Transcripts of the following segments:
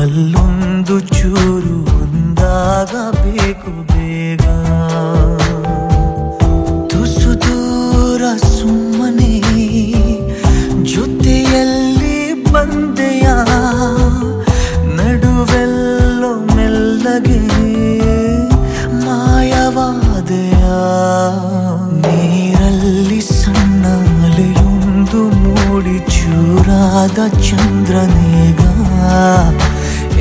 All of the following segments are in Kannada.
ಅಲ್ಲೊಂದು ಚೂರು ಒಂದಾಗಬೇಕು ಬೇಗ. ತುಸು ದೂರ ಸುಮ್ಮನೆ ಜೊತೆಯಲ್ಲಿ ಬಂದೆಯ ನಡುವೆಲ್ಲೋ ಮೆಲ್ಲಗೆ ಮಾಯವಾದೆಯ ನೀರಲ್ಲಿ ಸಣ್ಣ ಅಲೆಯೊಂದು ಮೂಡಿ ಚೂರಾದ ಚಂದ್ರನೇಗ.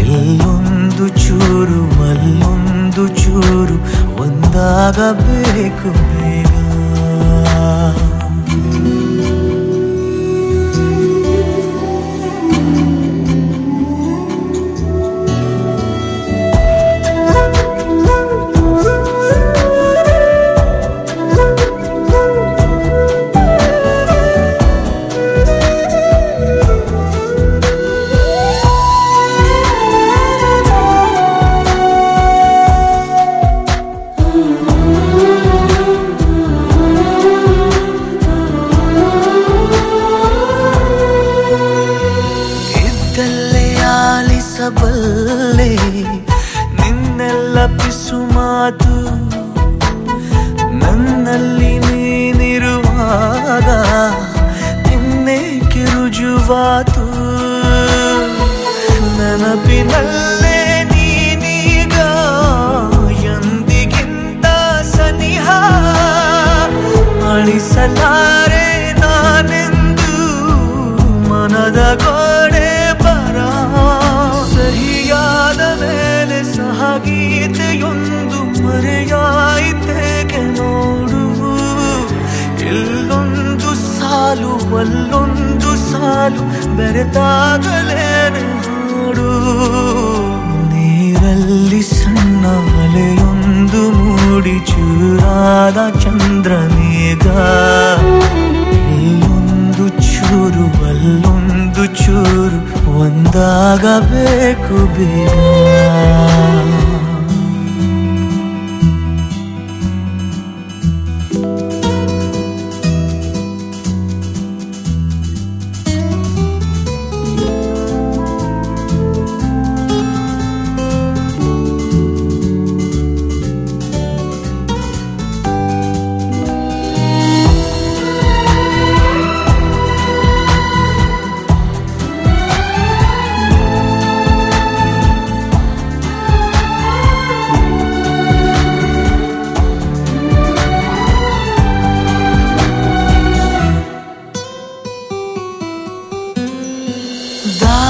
ಎಲ್ಲೊಂದು ಚೂರು ಅಲ್ಲೊಂದು ಚೂರು ಒಂದಾಗಬೇಕು ಮಾತು ನನ್ನಲ್ಲಿ ನೀನಿರುವಾಗ ನಿನ್ನೆ ಕಿರುಜುವಾತು. ನೆನಪಿನಲ್ಲೇ ನೀನೀಗ ಎಂದಿಗಿಂತ ಸನಿಹ. ಅಳಿಸಲಾರೆ ನಾನೆಂದು ಮನದ ಗೋಡೆ ಅಲ್ಲೊಂದು ಸಾಲು ಬೆರೆತಾಗಲೇನೆ ಹಾಡು ನೀರಲ್ಲಿ ಸಣ್ಣ ಅಲೆಯೊಂದು ಮೂಡಿ ಚೂರಾದ ಚಂದ್ರನೇಗ ಇಲ್ಲೊಂದು ಚೂರು ಅಲ್ಲೊಂದು ಚೂರು, ಒಂದಾಗಬೇಕು ಬೇಗ.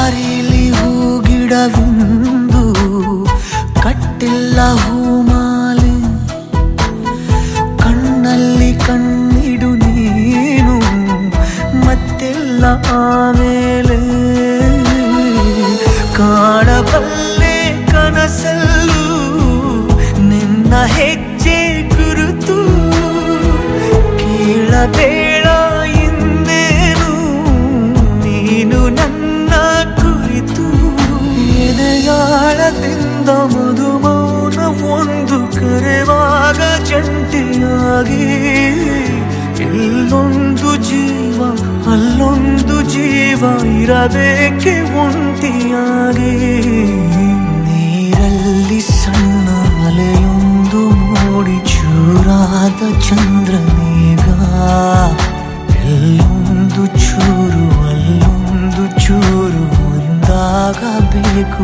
ದಾರಿಲಿ ಹೂಗಿಡವಿಂದು ಕಟ್ಟಿಲ್ಲ ಹೂಮಾಲೆ ಕಣ್ಣಲ್ಲಿ ಕಣ್ಣಿಡು ನೀನು ಮತ್ತೆಲ್ಲ ಆಮೇಲೆ ಕಾಣಬಲ್ಲೆ ಕನಸಲ್ಲೂ ನಿನ್ನ ಹೆಜ್ಜೆ ಗುರುತು ಕೇಳಬೇಡ ಮನದಿಂದ ಮಧುಮೌನ ಒಂದು ಕರೆವಾಗ ಜಂಟಿಯಾಗಿ. ಇಲ್ಲೊಂದು ಜೀವ, ಅಲ್ಲೊಂದು ಜೀವ ಇರಬೇಕೆ ಒಂಟಿಯಾಗಿ. ನೀರಲ್ಲಿ ಸಣ್ಣ ಅಲೆಯೊಂದು ಮೂಡಿ ಚೂರಾದ ಚಂದ್ರನೀಗ ಎಲ್ಲೊಂದು ಚೂರು, ಅಲ್ಲೊಂದು ಚೂರು, ಒಂದಾಗಬೇಕು.